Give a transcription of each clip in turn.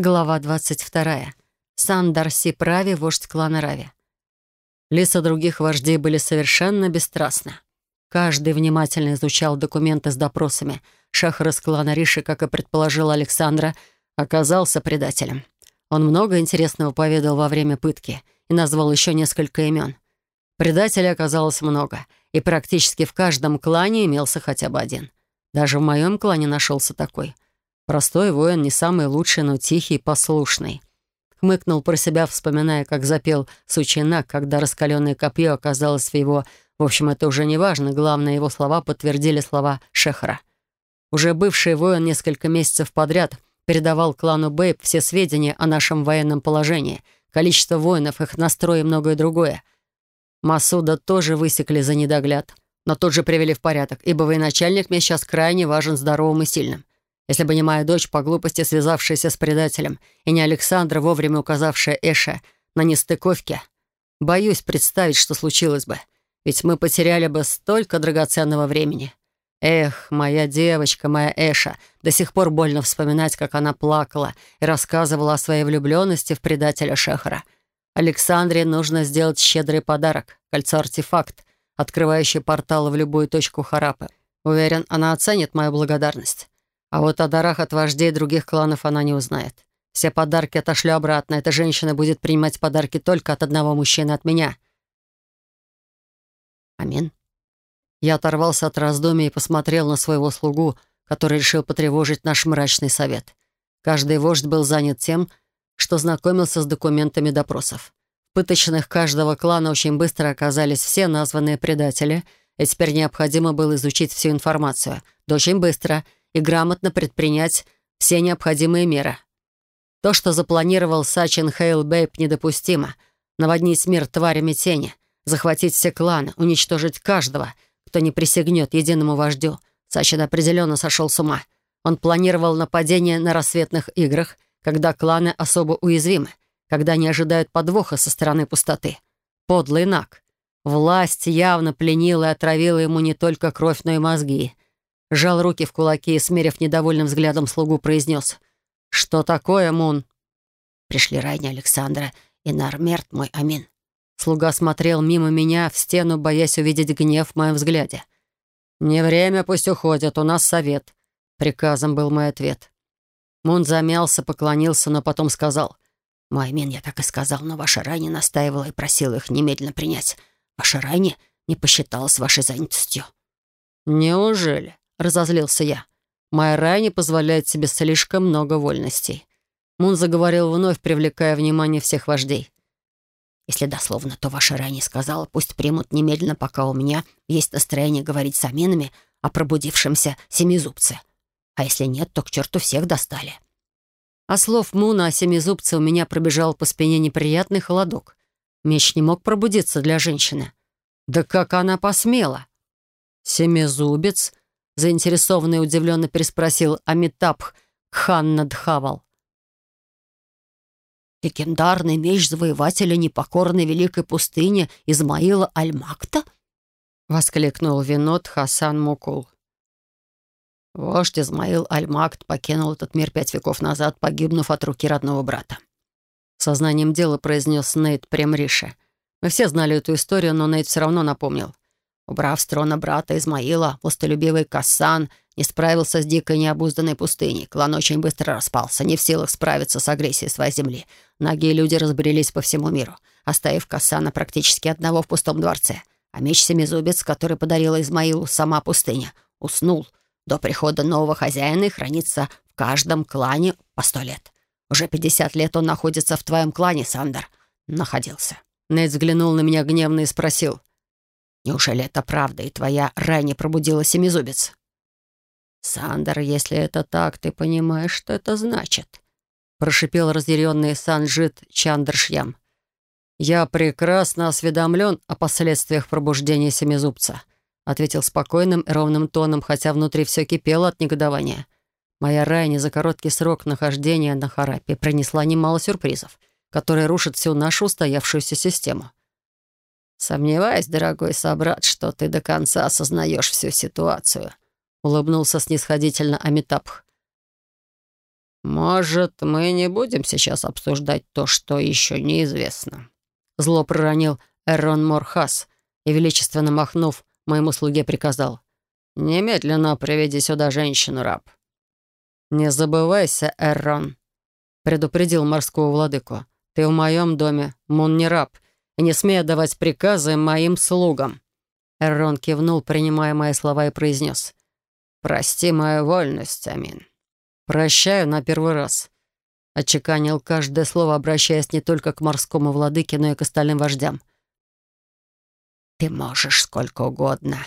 Глава 22. Сандар Сиправи, вождь клана Рави. Лица других вождей были совершенно бесстрастны. Каждый внимательно изучал документы с допросами. Шахар из клана Риши, как и предположил Александра, оказался предателем. Он много интересного поведал во время пытки и назвал еще несколько имен. Предателей оказалось много, и практически в каждом клане имелся хотя бы один. Даже в моем клане нашелся такой — Простой воин, не самый лучший, но тихий и послушный. Хмыкнул про себя, вспоминая, как запел Сучинак, когда раскаленное копье оказалось в его... В общем, это уже не важно, главное, его слова подтвердили слова Шехара. Уже бывший воин несколько месяцев подряд передавал клану Бэйб все сведения о нашем военном положении, количество воинов, их настрой и многое другое. Масуда тоже высекли за недогляд, но тут же привели в порядок, ибо военачальник мне сейчас крайне важен здоровым и сильным. Если бы не моя дочь, по глупости связавшаяся с предателем, и не Александра, вовремя указавшая Эша на нестыковке, боюсь представить, что случилось бы. Ведь мы потеряли бы столько драгоценного времени. Эх, моя девочка, моя Эша, до сих пор больно вспоминать, как она плакала и рассказывала о своей влюбленности в предателя Шехара. Александре нужно сделать щедрый подарок — кольцо-артефакт, открывающий портал в любую точку Харапы. Уверен, она оценит мою благодарность. А вот о дарах от вождей других кланов она не узнает. Все подарки отошлю обратно. Эта женщина будет принимать подарки только от одного мужчины, от меня. Амин. Я оторвался от раздумий и посмотрел на своего слугу, который решил потревожить наш мрачный совет. Каждый вождь был занят тем, что знакомился с документами допросов. В пыточных каждого клана очень быстро оказались все названные предатели, и теперь необходимо было изучить всю информацию. Да очень быстро — и грамотно предпринять все необходимые меры. То, что запланировал Сачин Хейл Бейб, недопустимо. Наводнить мир тварями тени, захватить все кланы, уничтожить каждого, кто не присягнет единому вождю. Сачин определенно сошел с ума. Он планировал нападение на рассветных играх, когда кланы особо уязвимы, когда не ожидают подвоха со стороны пустоты. Подлый наг. Власть явно пленила и отравила ему не только кровь, но и мозги — сжал руки в кулаки и, смерив недовольным взглядом слугу, произнес «Что такое, Мун?» «Пришли ранее Александра и Нармерт мой Амин». Слуга смотрел мимо меня в стену, боясь увидеть гнев в моем взгляде. «Не время, пусть уходят, у нас совет», — приказом был мой ответ. Мун замялся, поклонился, но потом сказал. «Мой Амин, я так и сказал, но ваша Рани настаивала и просила их немедленно принять. Ваша Рани не посчитала с вашей занятостью». «Неужели?» — разозлился я. «Майра не позволяет себе слишком много вольностей». Мун заговорил вновь, привлекая внимание всех вождей. «Если дословно, то ваша ранее сказала, пусть примут немедленно, пока у меня есть настроение говорить с аминами о пробудившемся семизубце. А если нет, то к черту всех достали». А слов Муна о семизубце у меня пробежал по спине неприятный холодок. Меч не мог пробудиться для женщины. Да как она посмела? Семизубец заинтересованно и удивленно переспросил Амитабх Кханнадхавал. «Легендарный меч завоевателя непокорной великой пустыни Измаила Аль-Макта?» — воскликнул Винод Хасан Мукул. Вождь Измаил Аль-Макт покинул этот мир пять веков назад, погибнув от руки родного брата. Сознанием дела произнес Нейт Премриша. Мы все знали эту историю, но Нейт все равно напомнил. Убрав с трона брата Измаила, властолюбивый Кассан не справился с дикой необузданной пустыней. Клан очень быстро распался, не в силах справиться с агрессией своей земли. Многие люди разбрелись по всему миру, оставив Кассана практически одного в пустом дворце. А меч Семизубец, который подарила Измаилу сама пустыня, уснул. До прихода нового хозяина и хранится в каждом клане по сто лет. Уже пятьдесят лет он находится в твоем клане, Сандер. Находился. Нейт взглянул на меня гневно и спросил. Неужели это правда, и твоя ранее пробудила семизубец?» «Сандер, если это так, ты понимаешь, что это значит?» прошипел разъяренный Санджит Чандршьям. «Я прекрасно осведомлен о последствиях пробуждения семизубца», ответил спокойным и ровным тоном, хотя внутри все кипело от негодования. Моя Райни за короткий срок нахождения на Харапе принесла немало сюрпризов, которые рушат всю нашу устоявшуюся систему. «Сомневаюсь, дорогой собрат, что ты до конца осознаешь всю ситуацию», — улыбнулся снисходительно Амитабх. «Может, мы не будем сейчас обсуждать то, что еще неизвестно?» Зло проронил Эрон Морхас и, величественно махнув, моему слуге приказал. «Немедленно приведи сюда женщину-раб». «Не забывайся, Эрон», — предупредил морского владыку. «Ты в моем доме, Мун не раб, не смей давать приказы моим слугам». Эрон кивнул, принимая мои слова, и произнес. «Прости мою вольность, Амин». «Прощаю на первый раз», — отчеканил каждое слово, обращаясь не только к морскому владыке, но и к остальным вождям. «Ты можешь сколько угодно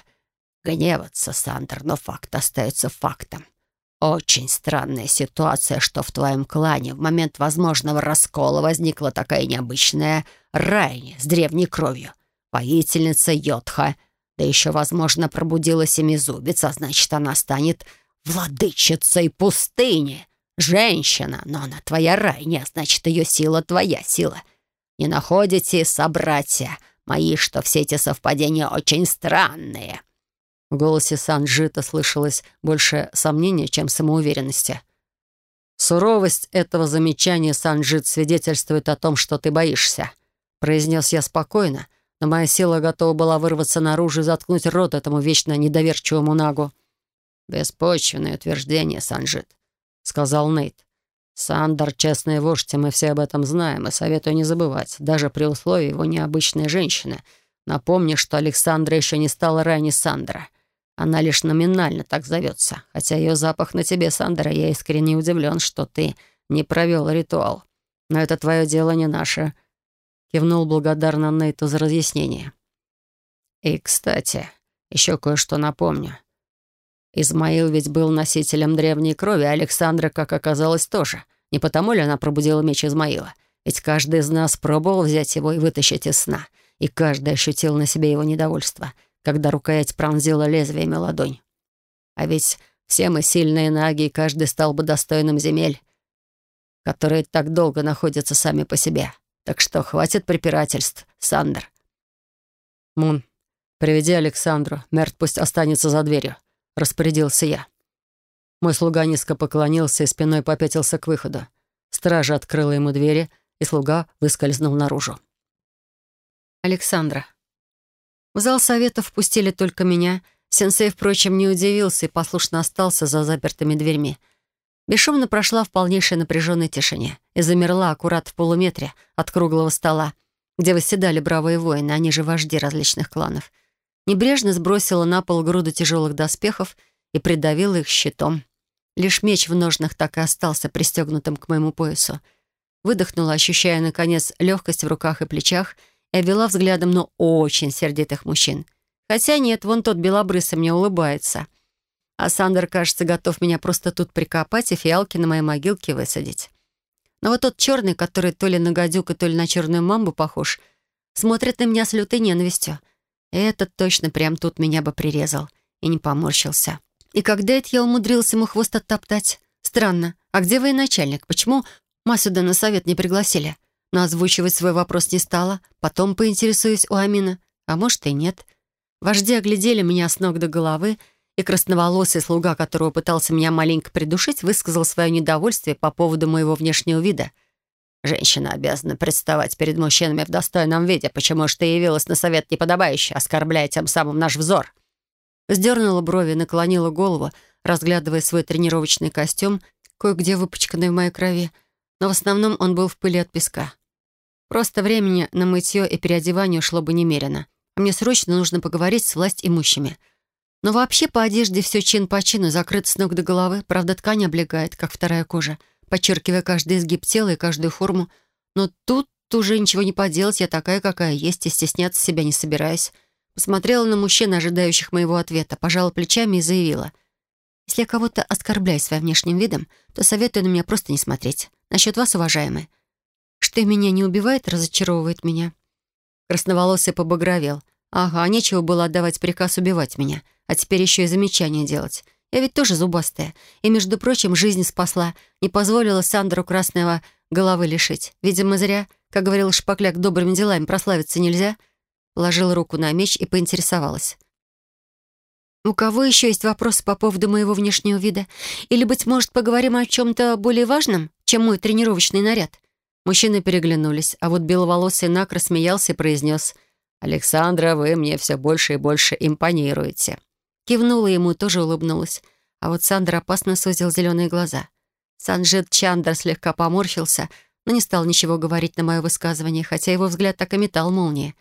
гневаться, Сандер, но факт остается фактом. Очень странная ситуация, что в твоем клане в момент возможного раскола возникла такая необычная Райни с древней кровью, воительница Йодха, да еще, возможно, пробудила семизубец, а значит, она станет владычицей пустыни. Женщина, но она твоя Райни, а значит, ее сила твоя сила. Не находите, собратья?» мои, что все эти совпадения очень странные». В голосе Санджита слышалось больше сомнения, чем самоуверенности. «Суровость этого замечания, Санджит, свидетельствует о том, что ты боишься», — произнес я спокойно, но моя сила готова была вырваться наружу и заткнуть рот этому вечно недоверчивому нагу. «Беспочвенное утверждение, Санджит», — сказал Нейт. Сандер — честный вождь, и мы все об этом знаем, и советую не забывать, даже при условии его необычной женщины. Напомни, что Александра еще не стала ранее Сандра. Она лишь номинально так зовется, хотя ее запах на тебе, Сандра, я искренне удивлен, что ты не провел ритуал. Но это твое дело, не наше. Кивнул благодарно Нейту за разъяснение. И, кстати, еще кое-что напомню. Измаил ведь был носителем древней крови, а Александра, как оказалось, тоже. Не потому ли она пробудила меч Измаила? Ведь каждый из нас пробовал взять его и вытащить из сна, и каждый ощутил на себе его недовольство, когда рукоять пронзила лезвиями ладонь. А ведь все мы сильные наги, и каждый стал бы достойным земель, которые так долго находятся сами по себе. Так что хватит препирательств, Сандер. Мун, приведи Александру. Мерт пусть останется за дверью. — распорядился я. Мой слуга низко поклонился и спиной попятился к выходу. Стража открыла ему двери, и слуга выскользнул наружу. Александра. В зал совета впустили только меня. Сенсей, впрочем, не удивился и послушно остался за запертыми дверьми. Бесшумно прошла в полнейшей напряженной тишине и замерла аккурат в полуметре от круглого стола, где восседали бравые воины, они же вожди различных кланов — Небрежно сбросила на пол груду тяжелых доспехов и придавила их щитом. Лишь меч в ножнах так и остался пристегнутым к моему поясу. Выдохнула, ощущая, наконец, легкость в руках и плечах, и обвела взглядом, но очень сердитых мужчин. Хотя нет, вон тот белобрысый мне улыбается. А Сандер, кажется, готов меня просто тут прикопать и фиалки на моей могилке высадить. Но вот тот черный, который то ли на гадюка, то ли на черную мамбу похож, смотрит на меня с лютой ненавистью — этот точно прям тут меня бы прирезал. И не поморщился. И когда это я умудрился ему хвост оттоптать? Странно. А где военачальник? Почему Масюда на совет не пригласили? Но озвучивать свой вопрос не стала. Потом поинтересуюсь у Амина. А может и нет. Вожди оглядели меня с ног до головы, и красноволосый слуга, которого пытался меня маленько придушить, высказал свое недовольствие по поводу моего внешнего вида — Женщина обязана представать перед мужчинами в достойном виде, почему ж ты явилась на совет неподобающе, оскорбляя тем самым наш взор». Сдернула брови, наклонила голову, разглядывая свой тренировочный костюм, кое-где выпачканный в моей крови, но в основном он был в пыли от песка. Просто времени на мытье и переодевание ушло бы немерено, а мне срочно нужно поговорить с власть имущими. Но вообще по одежде все чин по чину, закрыто с ног до головы, правда ткань облегает, как вторая кожа — подчеркивая каждый изгиб тела и каждую форму. Но тут уже ничего не поделать, я такая, какая есть, и стесняться себя не собираюсь. Посмотрела на мужчин, ожидающих моего ответа, пожала плечами и заявила. «Если я кого-то оскорбляю своим внешним видом, то советую на меня просто не смотреть. Насчет вас, уважаемые. Что меня не убивает, разочаровывает меня». Красноволосый побагровел. «Ага, нечего было отдавать приказ убивать меня, а теперь еще и замечания делать. Я ведь тоже зубастая. И, между прочим, жизнь спасла. Не позволила Сандру Красного головы лишить. Видимо, зря. Как говорил Шпакляк, добрыми делами прославиться нельзя. Положила руку на меч и поинтересовалась. «У кого еще есть вопросы по поводу моего внешнего вида? Или, быть может, поговорим о чем-то более важном, чем мой тренировочный наряд?» Мужчины переглянулись, а вот беловолосый Нак рассмеялся и произнес «Александра, вы мне все больше и больше импонируете». Кивнула ему и тоже улыбнулась. А вот Сандра опасно сузил зеленые глаза. Санджит Чандр слегка поморщился, но не стал ничего говорить на мое высказывание, хотя его взгляд так и метал молнии.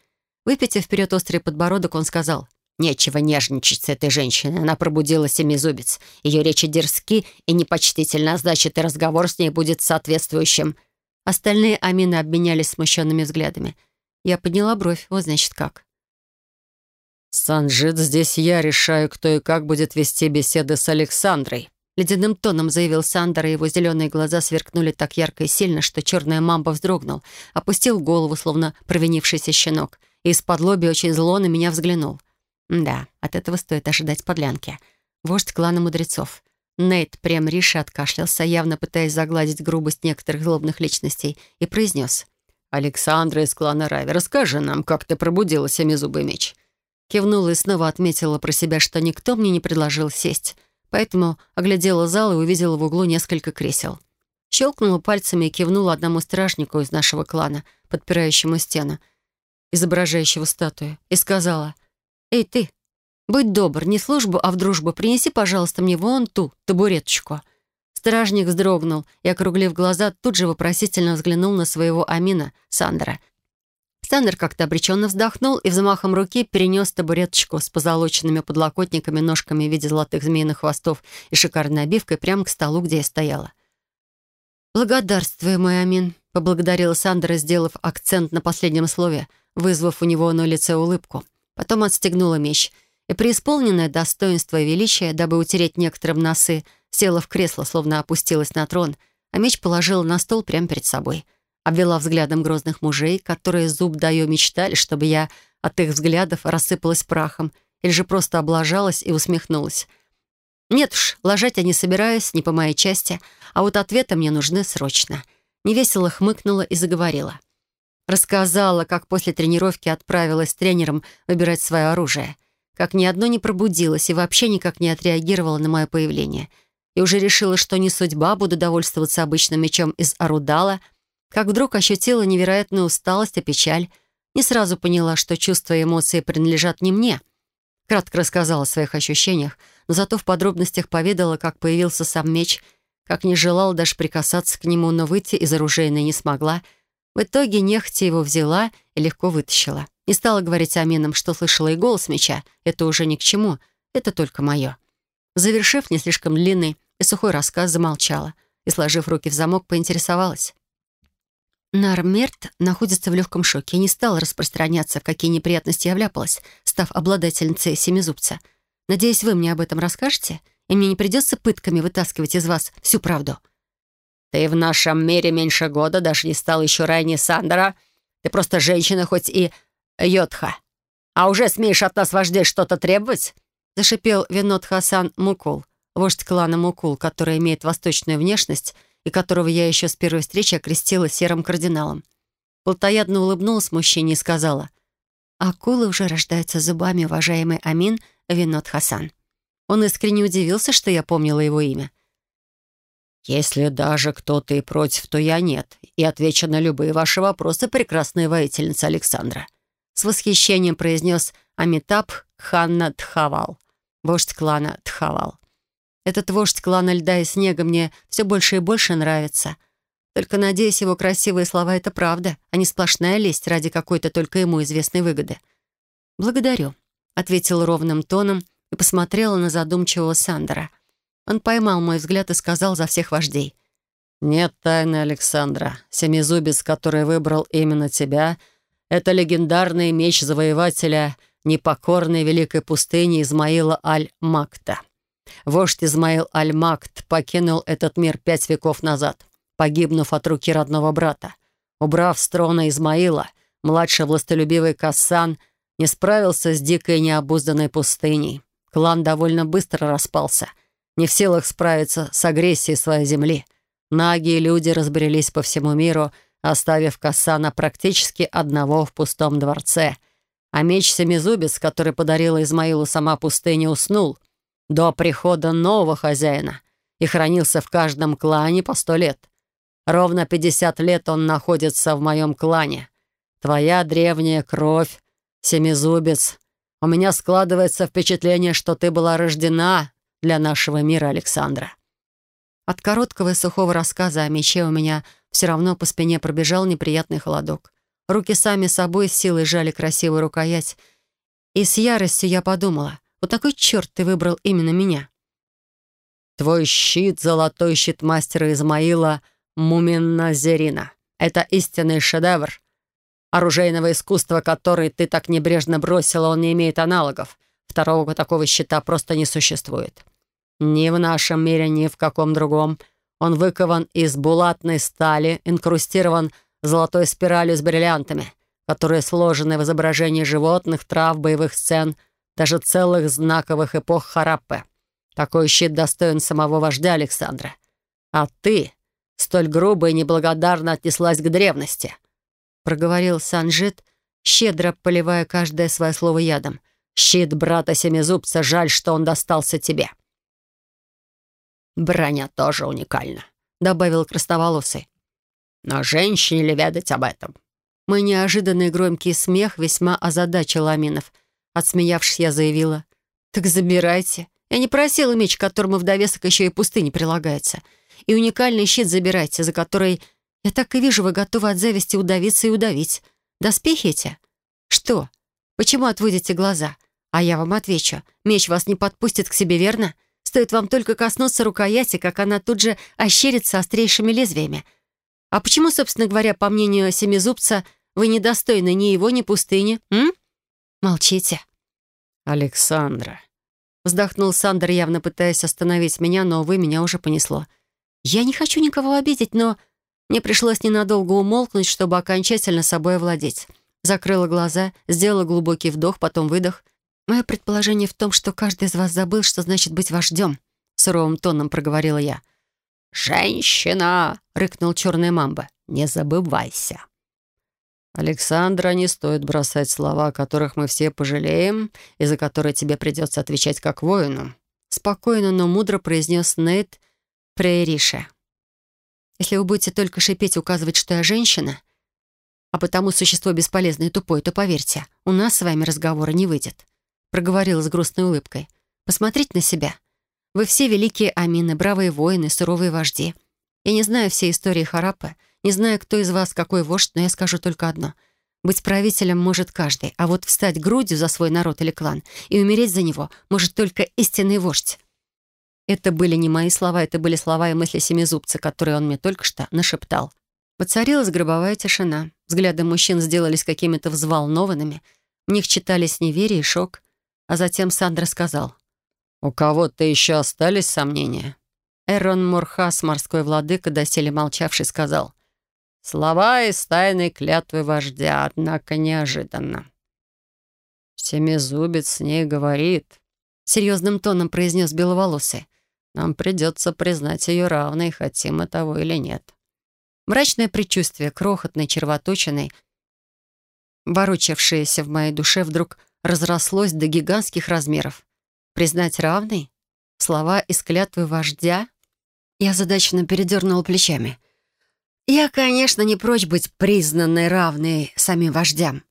Выпитив вперед острый подбородок, он сказал, «Нечего нежничать с этой женщиной. Она пробудила семизубец. Ее речи дерзки и непочтительно, а значит, и разговор с ней будет соответствующим». Остальные Амины обменялись смущенными взглядами. Я подняла бровь. Вот значит как. «Санжит, здесь я решаю, кто и как будет вести беседы с Александрой», Ледяным тоном заявил Сандер, и его зеленые глаза сверкнули так ярко и сильно, что черная мамба вздрогнул, опустил голову, словно провинившийся щенок, и из-под лоби очень зло на меня взглянул. Да, от этого стоит ожидать подлянки. Вождь клана мудрецов. Нейт Прем Риши откашлялся, явно пытаясь загладить грубость некоторых злобных личностей, и произнес. «Александра из клана Рави, расскажи нам, как ты пробудила семизубый меч». Кивнула и снова отметила про себя, что никто мне не предложил сесть, поэтому оглядела зал и увидела в углу несколько кресел. Щелкнула пальцами и кивнула одному стражнику из нашего клана, подпирающему стену, изображающего статую, и сказала, «Эй, ты, будь добр, не службу, а в дружбу принеси, пожалуйста, мне вон ту табуреточку». Стражник вздрогнул и, округлив глаза, тут же вопросительно взглянул на своего Амина, Сандра, Сандер как-то обреченно вздохнул и взмахом руки перенес табуреточку с позолоченными подлокотниками, ножками в виде золотых змеиных хвостов и шикарной обивкой прямо к столу, где я стояла. «Благодарствую, мой Амин», — поблагодарила Сандера, сделав акцент на последнем слове, вызвав у него на лице улыбку. Потом отстегнула меч и, преисполненное достоинство и величие, дабы утереть некоторым носы, села в кресло, словно опустилась на трон, а меч положила на стол прямо перед собой — обвела взглядом грозных мужей, которые зуб даю мечтали, чтобы я от их взглядов рассыпалась прахом, или же просто облажалась и усмехнулась. Нет уж, ложать я не собираюсь, не по моей части, а вот ответы мне нужны срочно. Невесело хмыкнула и заговорила. Рассказала, как после тренировки отправилась с тренером выбирать свое оружие, как ни одно не пробудилось и вообще никак не отреагировала на мое появление. И уже решила, что не судьба, буду довольствоваться обычным мечом из Арудала — как вдруг ощутила невероятную усталость и печаль. Не сразу поняла, что чувства и эмоции принадлежат не мне. Кратко рассказала о своих ощущениях, но зато в подробностях поведала, как появился сам меч, как не желала даже прикасаться к нему, но выйти из оружейной не смогла. В итоге нехотя его взяла и легко вытащила. Не стала говорить Аминам, что слышала и голос меча. Это уже ни к чему, это только мое. Завершив не слишком длинный и сухой рассказ, замолчала и, сложив руки в замок, поинтересовалась. Нармерт находится в легком шоке и не стала распространяться, в какие неприятности я вляпалась, став обладательницей семизубца. Надеюсь, вы мне об этом расскажете, и мне не придется пытками вытаскивать из вас всю правду. «Ты в нашем мире меньше года, даже не стал еще ранее Сандера. Ты просто женщина, хоть и йодха. А уже смеешь от нас, вождей, что-то требовать?» Зашипел Винот Хасан Мукул, вождь клана Мукул, который имеет восточную внешность — и которого я еще с первой встречи окрестила серым кардиналом. Плотоядно улыбнулась мужчине и сказала, «Акулы уже рождаются зубами, уважаемый Амин Винот Хасан». Он искренне удивился, что я помнила его имя. «Если даже кто-то и против, то я нет, и отвечу на любые ваши вопросы, прекрасная воительница Александра», с восхищением произнес Амитаб Ханна Тхавал, вождь клана Тхавал. Этот вождь клана льда и снега мне все больше и больше нравится. Только, надеюсь, его красивые слова — это правда, а не сплошная лесть ради какой-то только ему известной выгоды. «Благодарю», — ответил ровным тоном и посмотрела на задумчивого Сандера. Он поймал мой взгляд и сказал за всех вождей. «Нет тайны, Александра. Семизубец, который выбрал именно тебя, это легендарный меч завоевателя непокорной великой пустыни Измаила Аль-Макта». Вождь Измаил Аль-Макт покинул этот мир пять веков назад, погибнув от руки родного брата. Убрав с трона Измаила, младший властолюбивый Кассан не справился с дикой необузданной пустыней. Клан довольно быстро распался, не в силах справиться с агрессией своей земли. Наги и люди разбрелись по всему миру, оставив Кассана практически одного в пустом дворце. А меч Семизубец, который подарила Измаилу сама пустыня, уснул до прихода нового хозяина и хранился в каждом клане по сто лет. Ровно пятьдесят лет он находится в моем клане. Твоя древняя кровь, Семизубец. У меня складывается впечатление, что ты была рождена для нашего мира, Александра». От короткого и сухого рассказа о мече у меня все равно по спине пробежал неприятный холодок. Руки сами собой с силой сжали красивую рукоять. И с яростью я подумала, вот такой черт ты выбрал именно меня. «Твой щит — золотой щит мастера Измаила Муминназерина. Это истинный шедевр. Оружейного искусства, который ты так небрежно бросила, он не имеет аналогов. Второго такого щита просто не существует. Ни в нашем мире, ни в каком другом. Он выкован из булатной стали, инкрустирован золотой спиралью с бриллиантами, которые сложены в изображении животных, трав, боевых сцен, даже целых знаковых эпох Хараппе. Такой щит достоин самого вождя Александра. А ты столь грубо и неблагодарно отнеслась к древности —— проговорил Санжит, щедро поливая каждое свое слово ядом. «Щит брата Семизубца, жаль, что он достался тебе». «Броня тоже уникальна», — добавил красноволосый. «Но женщине ли ведать об этом?» Мой неожиданный громкий смех весьма озадачил Аминов. Отсмеявшись, я заявила. «Так забирайте. Я не просила меч, к которому в довесок еще и пустыни прилагается. И уникальный щит забирайте, за который я так и вижу, вы готовы от зависти удавиться и удавить. Доспехи эти? Что? Почему отводите глаза? А я вам отвечу. Меч вас не подпустит к себе, верно? Стоит вам только коснуться рукояти, как она тут же ощерится острейшими лезвиями. А почему, собственно говоря, по мнению Семизубца, вы недостойны ни его, ни пустыни, м? Молчите. «Александра», — вздохнул Сандер, явно пытаясь остановить меня, но, увы, меня уже понесло. «Я не хочу никого обидеть, но мне пришлось ненадолго умолкнуть, чтобы окончательно собой овладеть. Закрыла глаза, сделала глубокий вдох, потом выдох. «Мое предположение в том, что каждый из вас забыл, что значит быть вождем», — суровым тоном проговорила я. «Женщина!» — рыкнул черная мамба. «Не забывайся!» «Александра, не стоит бросать слова, о которых мы все пожалеем, и за которые тебе придется отвечать как воину», — спокойно, но мудро произнес Нейт Прейриша. Если вы будете только шипеть и указывать, что я женщина, а потому существо бесполезное и тупое, то поверьте, у нас с вами разговора не выйдет», — проговорила с грустной улыбкой. «Посмотрите на себя. Вы все великие амины, бравые воины, суровые вожди. Я не знаю всей истории Хараппы, не знаю, кто из вас какой вождь, но я скажу только одно. Быть правителем может каждый, а вот встать грудью за свой народ или клан и умереть за него может только истинный вождь. Это были не мои слова, это были слова и мысли семизубца, которые он мне только что нашептал. Воцарилась гробовая тишина. Взгляды мужчин сделались какими-то взволнованными. В них читались неверие и шок. А затем Сандра сказал. «У кого-то еще остались сомнения?» Эрон Мурхас, морской владыка, доселе молчавший, сказал. «Слова из тайной клятвы вождя, однако неожиданно». «Семизубец с ней говорит», — серьезным тоном произнес Беловолосый. Нам придется признать ее равной, хотим мы того или нет. Мрачное предчувствие, крохотной червоточиной, ворочавшееся в моей душе, вдруг разрослось до гигантских размеров. Признать равной? Слова из клятвы вождя? Я задачно передернула плечами. Я, конечно, не прочь быть признанной равной самим вождям.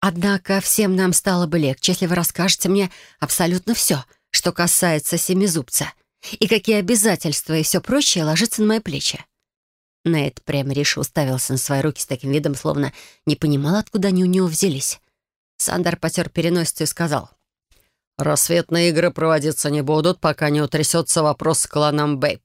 Однако всем нам стало бы легче, если вы расскажете мне абсолютно все, что касается семизубца — и какие обязательства и все прочее ложится на мои плечи. Нейт прямо решил уставился на свои руки с таким видом, словно не понимал, откуда они у него взялись. Сандер потер переносицу и сказал. «Рассветные игры проводиться не будут, пока не утрясется вопрос с кланом Бейб.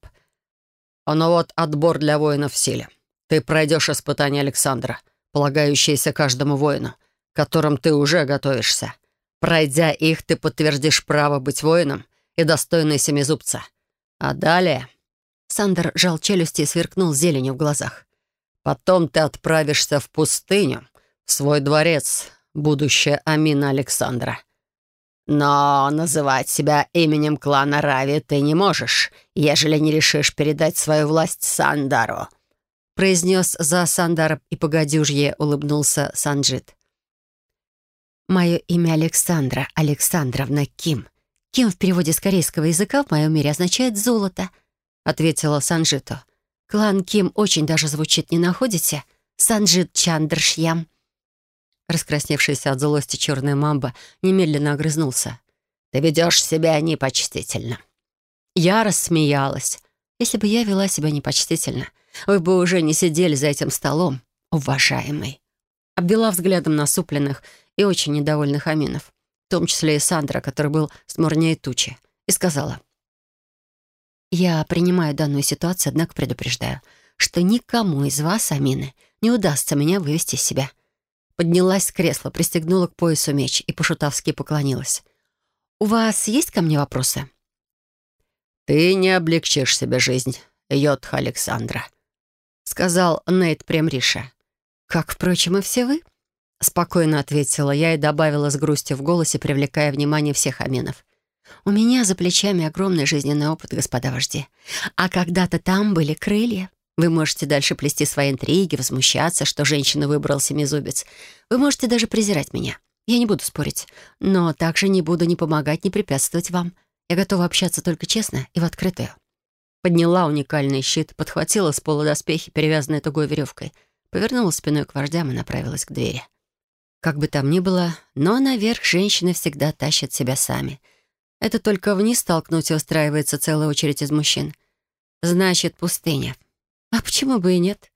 Но вот отбор для воинов в силе. Ты пройдешь испытание Александра, полагающееся каждому воину, которым ты уже готовишься. Пройдя их, ты подтвердишь право быть воином — и достойный семизубца. А далее...» Сандер жал челюсти и сверкнул зеленью в глазах. «Потом ты отправишься в пустыню, в свой дворец, будущее Амина Александра. Но называть себя именем клана Рави ты не можешь, ежели не решишь передать свою власть Сандару», произнес за Сандар и погодюжье улыбнулся Санджит. «Мое имя Александра, Александровна Ким. Ким в переводе с корейского языка в моем мире означает «золото», — ответила Санжито. «Клан Ким очень даже звучит, не находите? Санжит Чандршьям». Раскрасневшийся от злости черная мамба немедленно огрызнулся. «Ты ведешь себя непочтительно». Я рассмеялась. Если бы я вела себя непочтительно, вы бы уже не сидели за этим столом, уважаемый. Обвела взглядом насупленных и очень недовольных Аминов, в том числе и Сандра, который был смурнее тучи, и сказала. «Я принимаю данную ситуацию, однако предупреждаю, что никому из вас, Амины, не удастся меня вывести из себя». Поднялась с кресла, пристегнула к поясу меч и по-шутовски поклонилась. «У вас есть ко мне вопросы?» «Ты не облегчишь себе жизнь, Йотха Александра», — сказал Нейт Премриша. «Как, впрочем, и все вы», — спокойно ответила я и добавила с грустью в голосе, привлекая внимание всех аминов. «У меня за плечами огромный жизненный опыт, господа вожди. А когда-то там были крылья. Вы можете дальше плести свои интриги, возмущаться, что женщина выбрала семизубец. Вы можете даже презирать меня. Я не буду спорить. Но также не буду ни помогать, ни препятствовать вам. Я готова общаться только честно и в открытую. Подняла уникальный щит, подхватила с пола доспехи, перевязанные тугой веревкой, повернула спиной к вождям и направилась к двери. Как бы там ни было, но наверх женщины всегда тащат себя сами. Это только вниз толкнуть и устраивается целая очередь из мужчин. Значит, пустыня. А почему бы и нет?